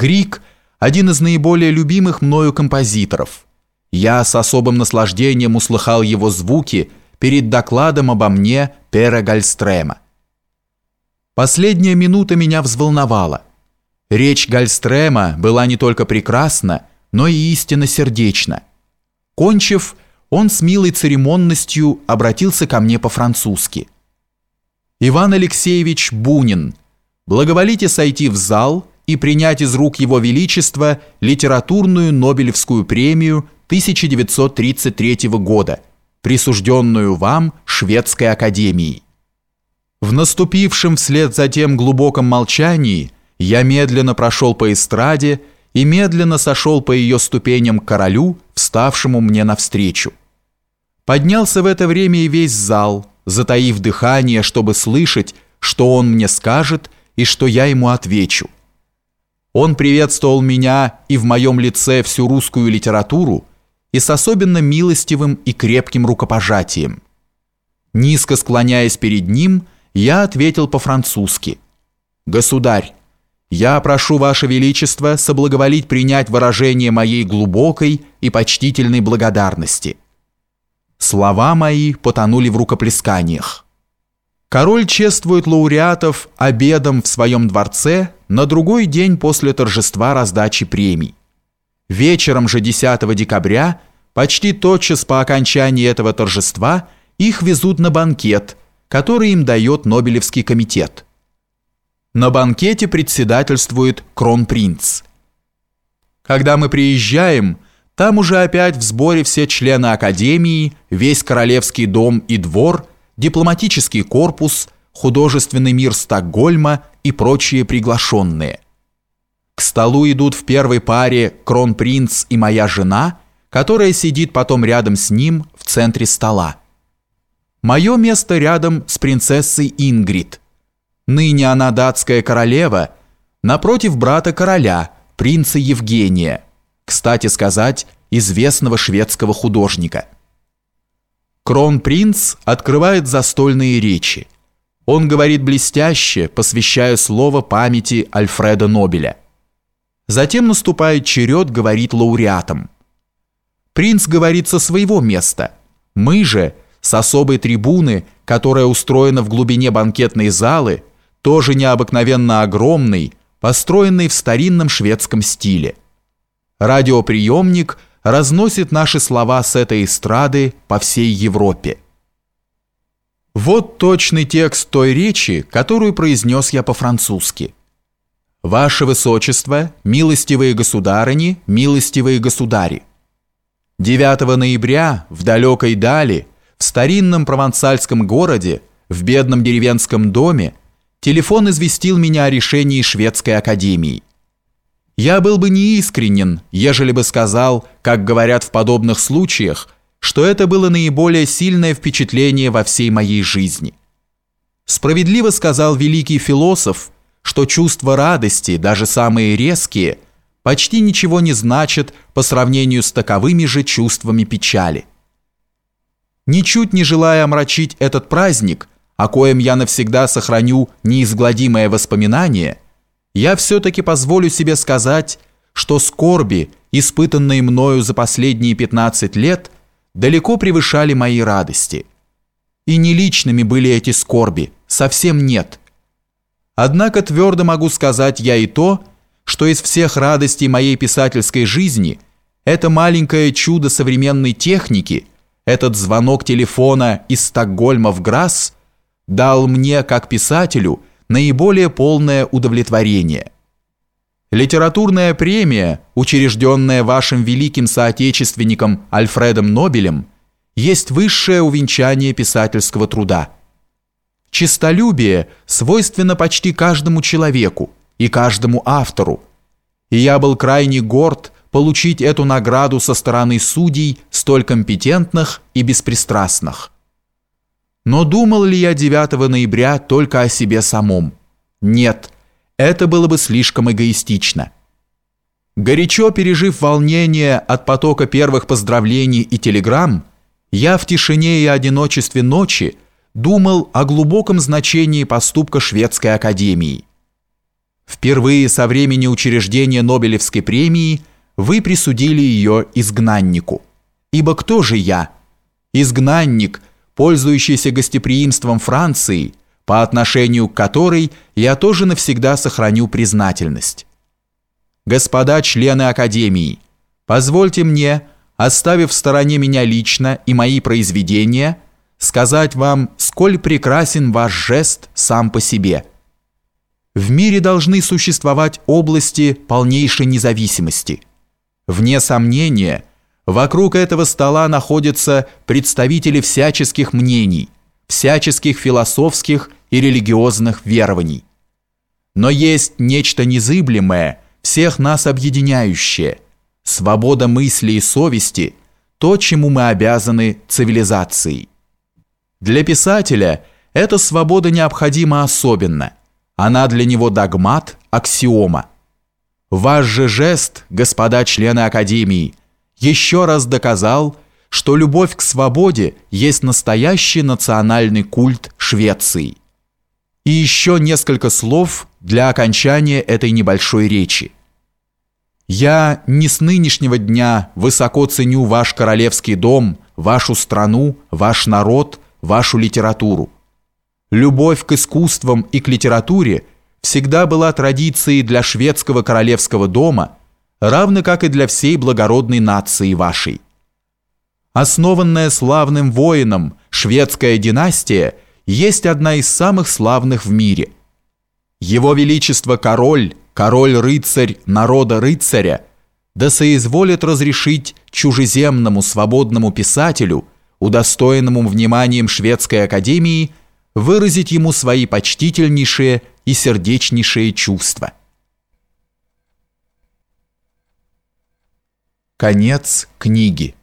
Грик – один из наиболее любимых мною композиторов. Я с особым наслаждением услыхал его звуки перед докладом обо мне Пера Гальстрема. Последняя минута меня взволновала. Речь Гальстрема была не только прекрасна, но и истинно сердечна. Кончив, он с милой церемонностью обратился ко мне по-французски. «Иван Алексеевич Бунин, благоволите сойти в зал и принять из рук Его Величества литературную Нобелевскую премию 1933 года, присужденную вам Шведской Академией». В наступившем вслед за тем глубоком молчании я медленно прошел по эстраде и медленно сошел по ее ступеням к королю, вставшему мне навстречу. Поднялся в это время и весь зал, затаив дыхание, чтобы слышать, что он мне скажет и что я ему отвечу. Он приветствовал меня и в моем лице всю русскую литературу и с особенно милостивым и крепким рукопожатием. Низко склоняясь перед ним, я ответил по-французски. «Государь, я прошу Ваше Величество соблаговолить принять выражение моей глубокой и почтительной благодарности». Слова мои потонули в рукоплесканиях. Король чествует лауреатов обедом в своем дворце на другой день после торжества раздачи премий. Вечером же 10 декабря, почти тотчас по окончании этого торжества, их везут на банкет, который им дает Нобелевский комитет. На банкете председательствует кронпринц. Когда мы приезжаем, там уже опять в сборе все члены Академии, весь Королевский дом и двор, дипломатический корпус, художественный мир Стокгольма и прочие приглашенные. К столу идут в первой паре кронпринц и моя жена, которая сидит потом рядом с ним в центре стола. Мое место рядом с принцессой Ингрид. Ныне она датская королева, напротив брата короля, принца Евгения – кстати сказать, известного шведского художника. Кронпринц открывает застольные речи. Он говорит блестяще, посвящая слово памяти Альфреда Нобеля. Затем наступает черед говорить лауреатам. Принц говорит со своего места. Мы же, с особой трибуны, которая устроена в глубине банкетной залы, тоже необыкновенно огромной, построенной в старинном шведском стиле. Радиоприемник разносит наши слова с этой эстрады по всей Европе. Вот точный текст той речи, которую произнес я по-французски. «Ваше Высочество, милостивые государыни, милостивые государи! 9 ноября в далекой дали, в старинном провансальском городе, в бедном деревенском доме, телефон известил меня о решении Шведской академии. Я был бы неискренен, ежели бы сказал, как говорят в подобных случаях, что это было наиболее сильное впечатление во всей моей жизни. Справедливо сказал великий философ, что чувства радости, даже самые резкие, почти ничего не значат по сравнению с таковыми же чувствами печали. Ничуть не желая омрачить этот праздник, о коем я навсегда сохраню неизгладимое воспоминание – я все-таки позволю себе сказать, что скорби, испытанные мною за последние 15 лет, далеко превышали мои радости. И не личными были эти скорби, совсем нет. Однако твердо могу сказать я и то, что из всех радостей моей писательской жизни это маленькое чудо современной техники, этот звонок телефона из Стокгольма в Грасс, дал мне, как писателю, наиболее полное удовлетворение. Литературная премия, учрежденная вашим великим соотечественником Альфредом Нобелем, есть высшее увенчание писательского труда. Чистолюбие свойственно почти каждому человеку и каждому автору, и я был крайне горд получить эту награду со стороны судей столь компетентных и беспристрастных. Но думал ли я 9 ноября только о себе самом? Нет, это было бы слишком эгоистично. Горячо пережив волнение от потока первых поздравлений и телеграмм, я в тишине и одиночестве ночи думал о глубоком значении поступка Шведской Академии. Впервые со времени учреждения Нобелевской премии вы присудили ее изгнаннику. Ибо кто же я? Изгнанник, пользующийся гостеприимством Франции, по отношению к которой я тоже навсегда сохраню признательность. Господа члены Академии, позвольте мне, оставив в стороне меня лично и мои произведения, сказать вам, сколь прекрасен ваш жест сам по себе. В мире должны существовать области полнейшей независимости. Вне сомнения, вокруг этого стола находятся представители всяческих мнений, всяческих философских и религиозных верований. Но есть нечто незыблемое, всех нас объединяющее, свобода мысли и совести, то, чему мы обязаны цивилизацией. Для писателя эта свобода необходима особенно. Она для него догмат, аксиома. Ваш же жест, господа члены Академии, еще раз доказал, что любовь к свободе есть настоящий национальный культ Швеции. И еще несколько слов для окончания этой небольшой речи. Я не с нынешнего дня высоко ценю ваш королевский дом, вашу страну, ваш народ – вашу литературу. Любовь к искусствам и к литературе всегда была традицией для шведского королевского дома, равно как и для всей благородной нации вашей. Основанная славным воином шведская династия есть одна из самых славных в мире. Его Величество король, король-рыцарь народа рыцаря, да соизволит разрешить чужеземному свободному писателю – удостоенному вниманием Шведской Академии, выразить ему свои почтительнейшие и сердечнейшие чувства. Конец книги.